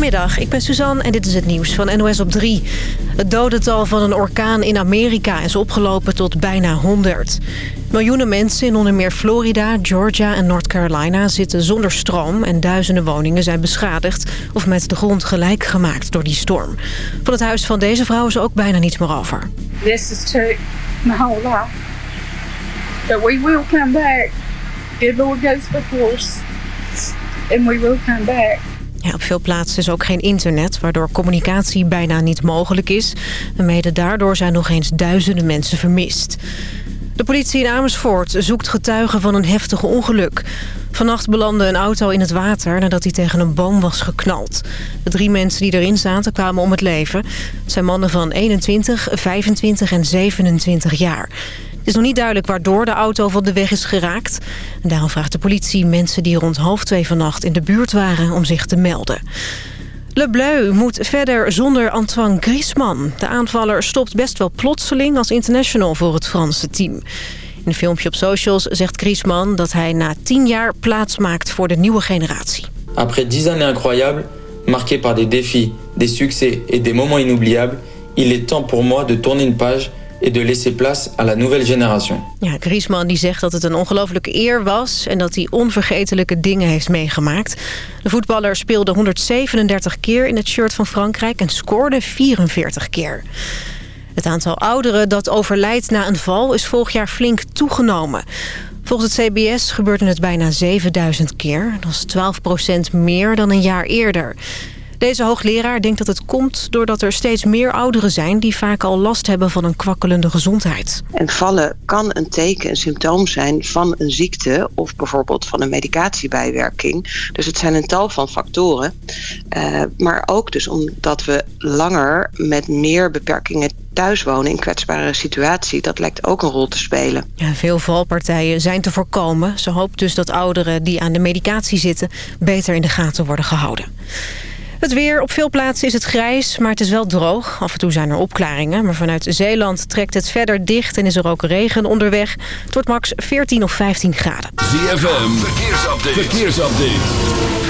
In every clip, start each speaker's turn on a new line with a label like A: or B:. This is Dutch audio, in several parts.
A: Goedemiddag, ik ben Suzanne en dit is het nieuws van NOS op 3. Het dodental van een orkaan in Amerika is opgelopen tot bijna 100. Miljoenen mensen in onder meer Florida, Georgia en North Carolina zitten zonder stroom... en duizenden woningen zijn beschadigd of met de grond gelijk gemaakt door die storm. Van het huis van deze vrouw is ook bijna niets meer over.
B: This is my. But we will come back. Good Lord goes before us. And we will come back.
A: Op veel plaatsen is ook geen internet, waardoor communicatie bijna niet mogelijk is. En mede daardoor zijn nog eens duizenden mensen vermist. De politie in Amersfoort zoekt getuigen van een heftig ongeluk. Vannacht belandde een auto in het water nadat hij tegen een boom was geknald. De drie mensen die erin zaten kwamen om het leven. Het zijn mannen van 21, 25 en 27 jaar. Het is nog niet duidelijk waardoor de auto van de weg is geraakt. Daarom vraagt de politie mensen die rond half twee vannacht in de buurt waren om zich te melden. Le Bleu moet verder zonder Antoine Griezmann. De aanvaller stopt best wel plotseling als international voor het Franse team. In een filmpje op socials zegt Griezmann dat hij na tien jaar plaats maakt voor de nieuwe generatie.
C: Après dix années incroyables, marquées par des défis, des succès et des moments inoubliables, il est temps pour moi de tourner une page et de laisser place à la nouvelle génération.
A: Ja, Griezmann die zegt dat het een ongelofelijke eer was... en dat hij onvergetelijke dingen heeft meegemaakt. De voetballer speelde 137 keer in het shirt van Frankrijk... en scoorde 44 keer. Het aantal ouderen dat overlijdt na een val is vorig jaar flink toegenomen. Volgens het CBS gebeurde het bijna 7000 keer. Dat is 12% meer dan een jaar eerder. Deze hoogleraar denkt dat het komt doordat er steeds meer ouderen zijn... die vaak al last hebben van een kwakkelende gezondheid.
D: En vallen kan een teken, een symptoom zijn van een ziekte... of bijvoorbeeld van een medicatiebijwerking. Dus het zijn een tal van factoren. Uh, maar ook dus omdat we langer met meer beperkingen thuis wonen in kwetsbare situatie. Dat lijkt ook een rol te spelen.
A: Ja, veel valpartijen zijn te voorkomen. Ze hoopt dus dat ouderen die aan de medicatie zitten... beter in de gaten worden gehouden. Het weer. Op veel plaatsen is het grijs, maar het is wel droog. Af en toe zijn er opklaringen. Maar vanuit Zeeland trekt het verder dicht en is er ook regen onderweg. Wordt max 14 of 15 graden.
E: ZFM. Verkeersupdate. Verkeersupdate.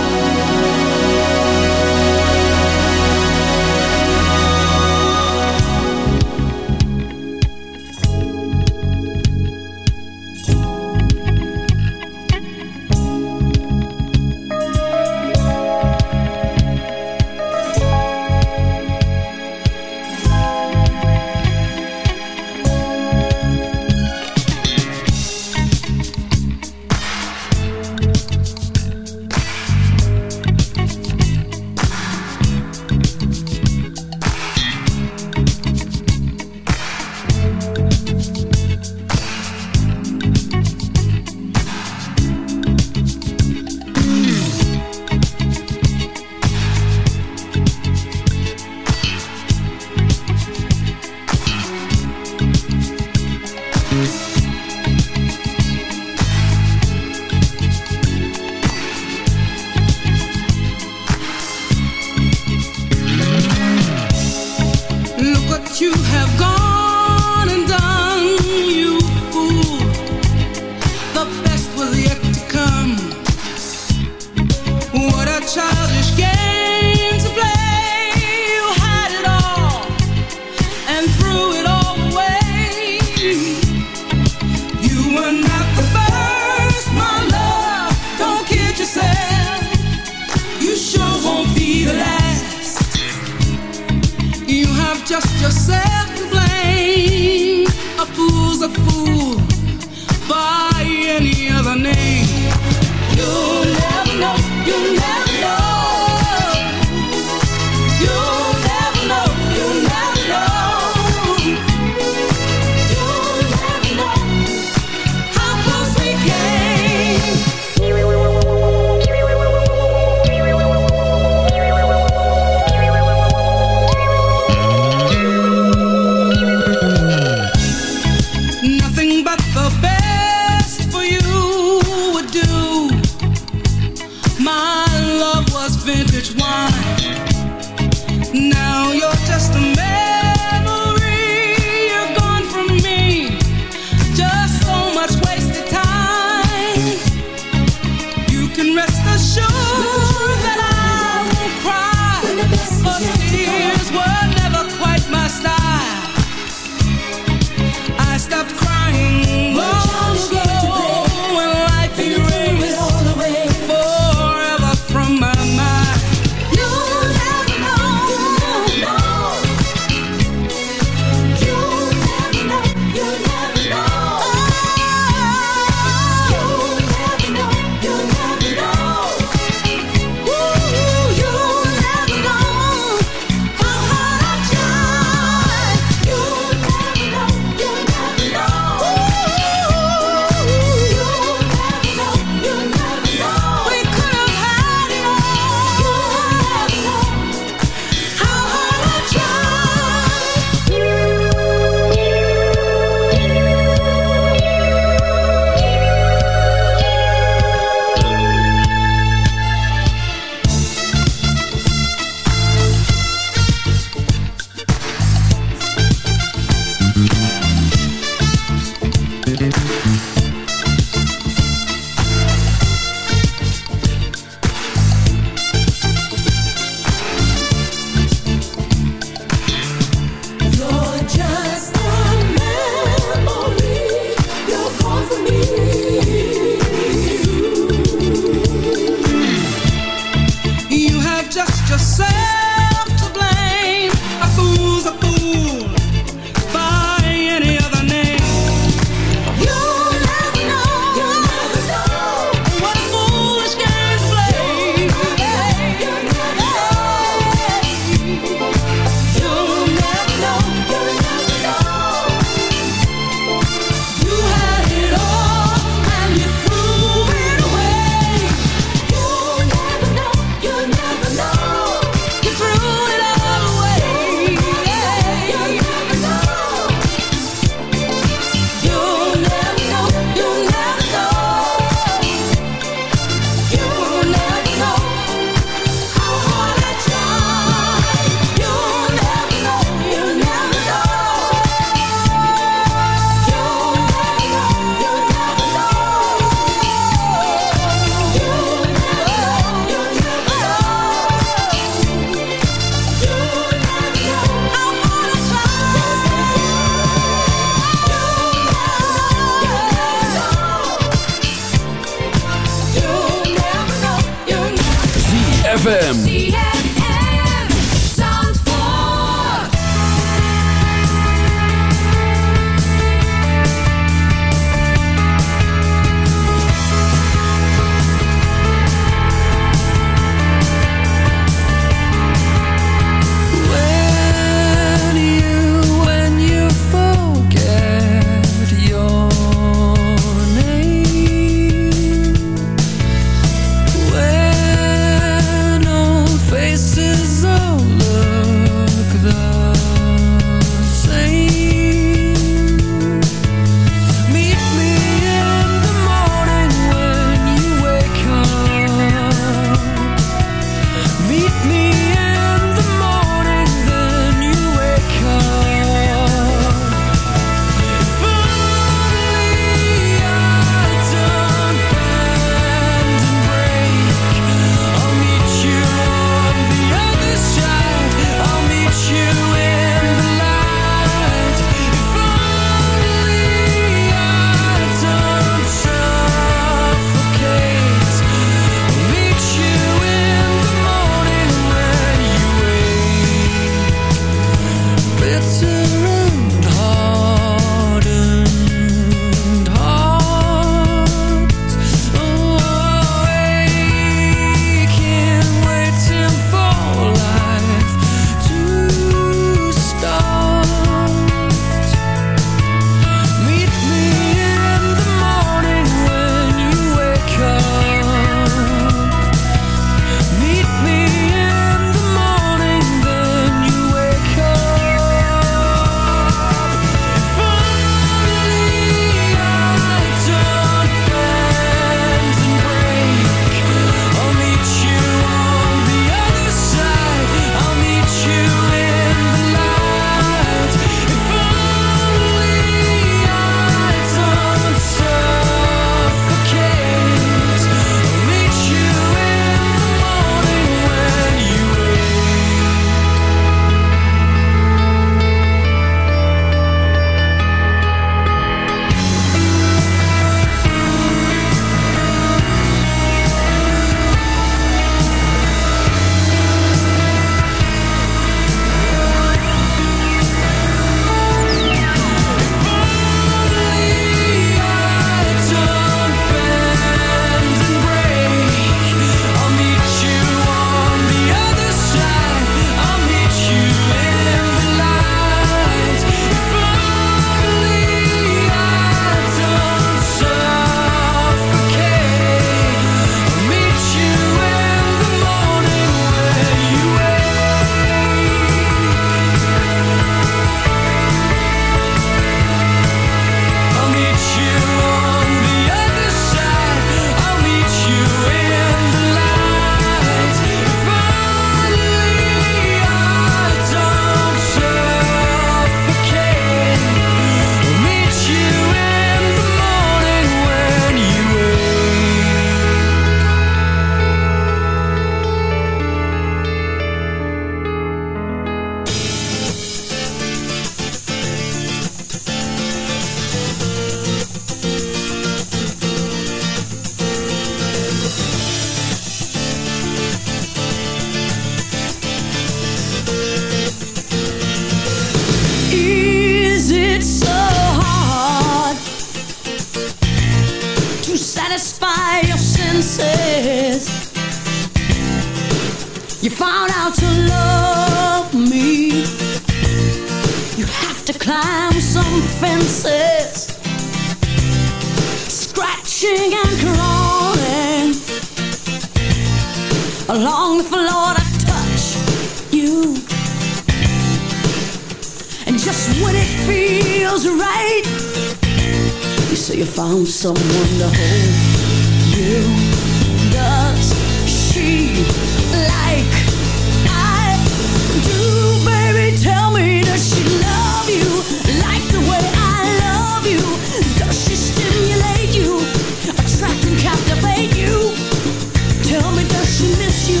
F: She miss you,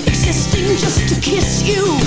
F: existing just to kiss you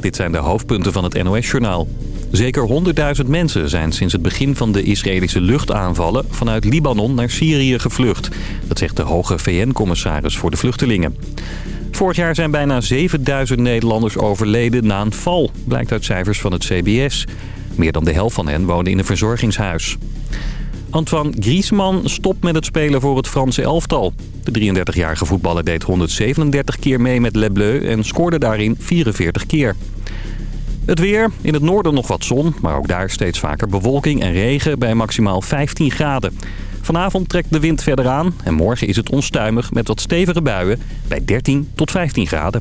E: Dit zijn de hoofdpunten van het NOS-journaal. Zeker 100.000 mensen zijn sinds het begin van de Israëlische luchtaanvallen... vanuit Libanon naar Syrië gevlucht. Dat zegt de hoge VN-commissaris voor de vluchtelingen. Vorig jaar zijn bijna 7000 Nederlanders overleden na een val... blijkt uit cijfers van het CBS. Meer dan de helft van hen woonde in een verzorgingshuis. Antoine Griezmann stopt met het spelen voor het Franse elftal. De 33-jarige voetballer deed 137 keer mee met Le Bleu en scoorde daarin 44 keer. Het weer. In het noorden nog wat zon, maar ook daar steeds vaker bewolking en regen bij maximaal 15 graden. Vanavond trekt de wind verder aan en morgen is het onstuimig met wat stevige buien bij 13 tot 15 graden.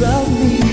G: around me.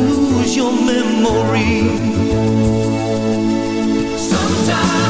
G: Lose your memory. Sometimes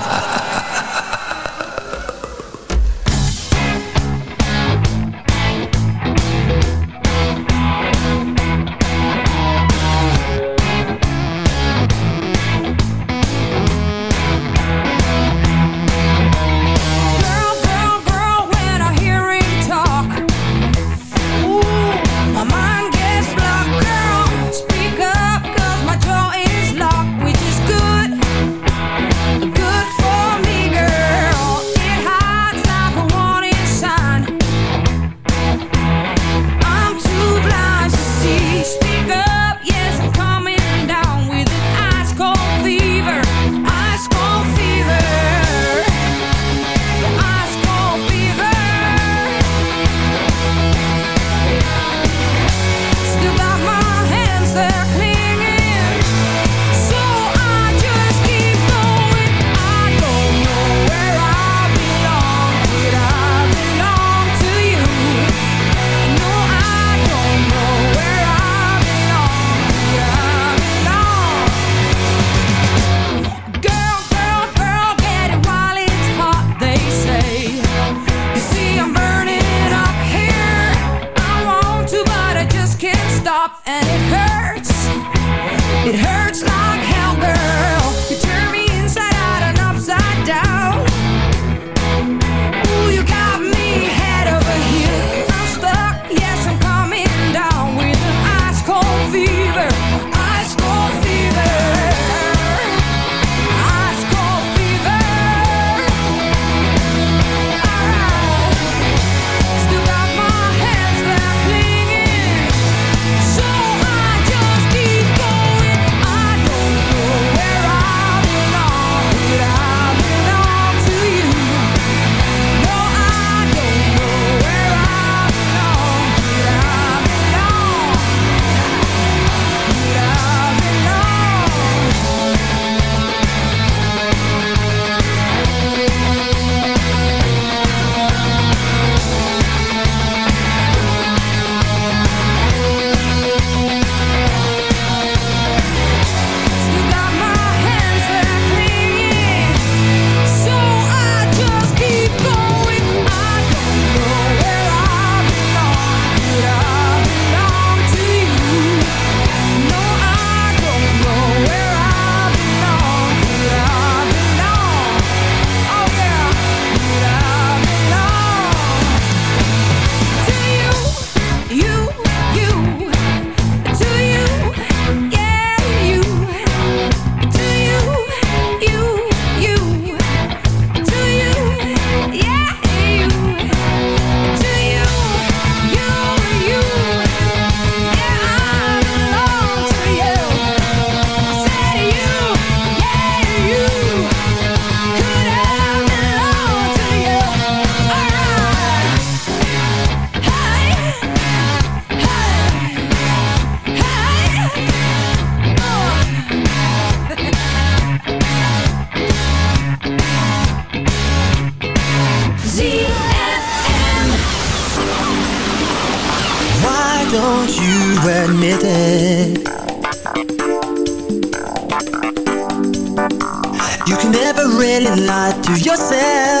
H: not to
E: yourself.